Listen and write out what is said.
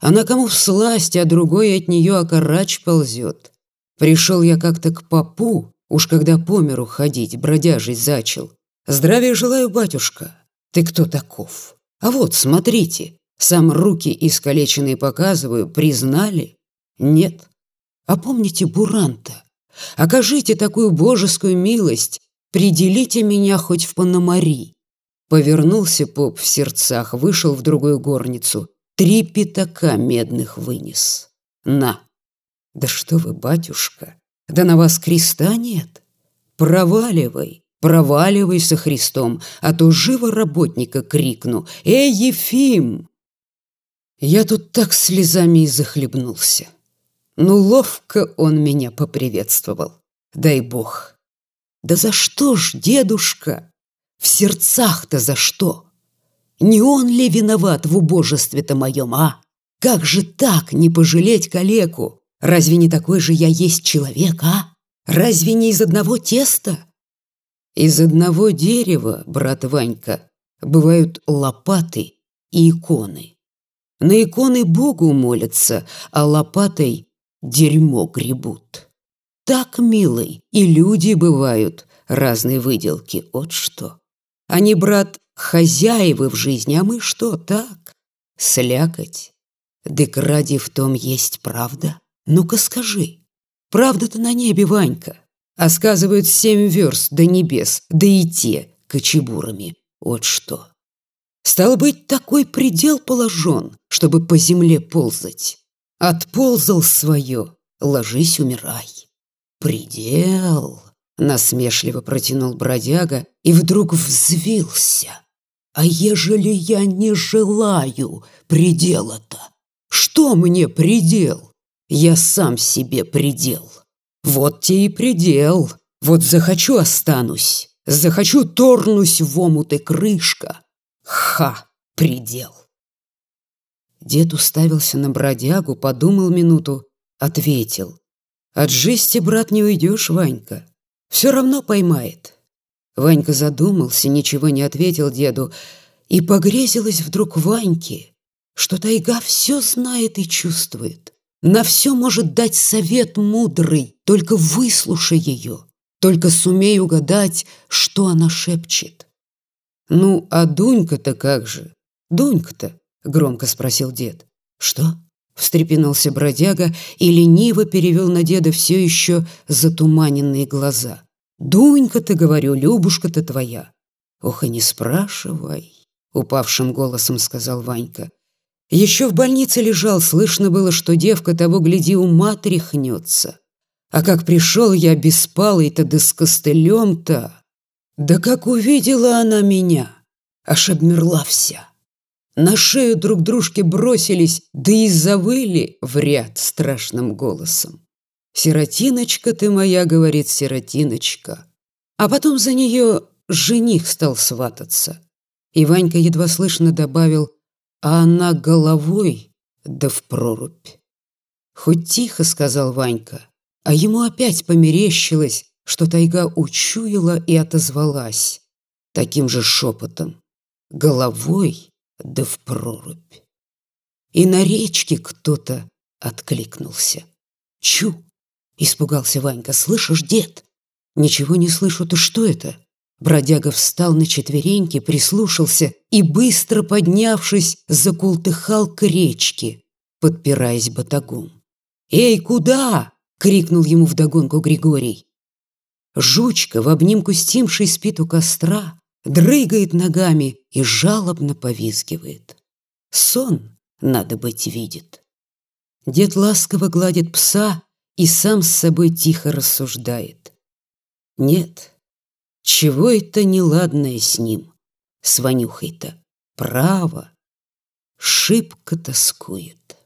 Она кому всласть, а другой от нее окарач ползет. Пришел я как-то к попу, уж когда по миру ходить, бродяжить зачел. Здравия желаю, батюшка. Ты кто таков? А вот, смотрите, сам руки искалеченные показываю, признали? Нет. А помните Буранта? Окажите такую божескую милость, приделите меня хоть в Пономари. Повернулся поп в сердцах, вышел в другую горницу, три пятака медных вынес. На. Да что вы, батюшка, да на вас креста нет. Проваливай, проваливай со Христом, а то живо работника крикну. Эй, Ефим! Я тут так слезами и захлебнулся. Ну, ловко он меня поприветствовал. Дай бог. Да за что ж, дедушка? В сердцах-то за что? Не он ли виноват в убожестве-то моем, а? Как же так не пожалеть калеку? Разве не такой же я есть человек, а? Разве не из одного теста? Из одного дерева, брат Ванька, бывают лопаты и иконы. На иконы Богу молятся, а лопатой дерьмо гребут. Так, милый, и люди бывают разные выделки, вот что. Они, брат, хозяевы в жизни, а мы что, так? Слякоть. Дык ради в том есть правда. Ну-ка скажи, правда-то на небе, Ванька? А сказывают семь верст до небес, да и те кочебурами. Вот что. Стал быть, такой предел положен, чтобы по земле ползать. Отползал свое, ложись, умирай. Предел, насмешливо протянул бродяга и вдруг взвился. А ежели я не желаю предела-то? Что мне предел? Я сам себе предел. Вот те и предел. Вот захочу останусь, захочу торнусь в омуты крышка. Ха, предел. Дед уставился на бродягу, подумал минуту, ответил. От жести, брат, не уйдешь, Ванька. Все равно поймает. Ванька задумался, ничего не ответил деду, и погрезилось вдруг Ваньке, что тайга все знает и чувствует. На все может дать совет мудрый, только выслушай ее, только сумей угадать, что она шепчет. «Ну, а Дунька-то как же? Дунька-то?» — громко спросил дед. «Что?» — встрепенулся бродяга и лениво перевел на деда все еще затуманенные глаза. «Дунька-то, говорю, Любушка-то твоя». «Ох, и не спрашивай», — упавшим голосом сказал Ванька. Еще в больнице лежал, слышно было, что девка того, гляди, ума тряхнется. А как пришел я беспалый-то да с костылем-то, да как увидела она меня, аж обмерла вся. На шею друг дружке бросились, да и завыли в ряд страшным голосом. «Сиротиночка ты моя», — говорит сиротиночка. А потом за нее жених стал свататься. И Ванька едва слышно добавил, а она головой да в прорубь. «Хоть тихо», — сказал Ванька, а ему опять померещилось, что тайга учуяла и отозвалась таким же шепотом. Головой да в прорубь. И на речке кто-то откликнулся. «Чу!» — испугался Ванька. «Слышишь, дед?» «Ничего не слышу. Ты что это?» Бродяга встал на четвереньки, прислушался и, быстро поднявшись, закултыхал к речке, подпираясь батагом. «Эй, куда?» — крикнул ему вдогонку Григорий. Жучка в обнимку с Тимшей спит у костра, дрыгает ногами и жалобно повизгивает. Сон, надо быть, видит. Дед ласково гладит пса и сам с собой тихо рассуждает. Нет, чего это неладное с ним, с Ванюхой-то? Право, шибко тоскует.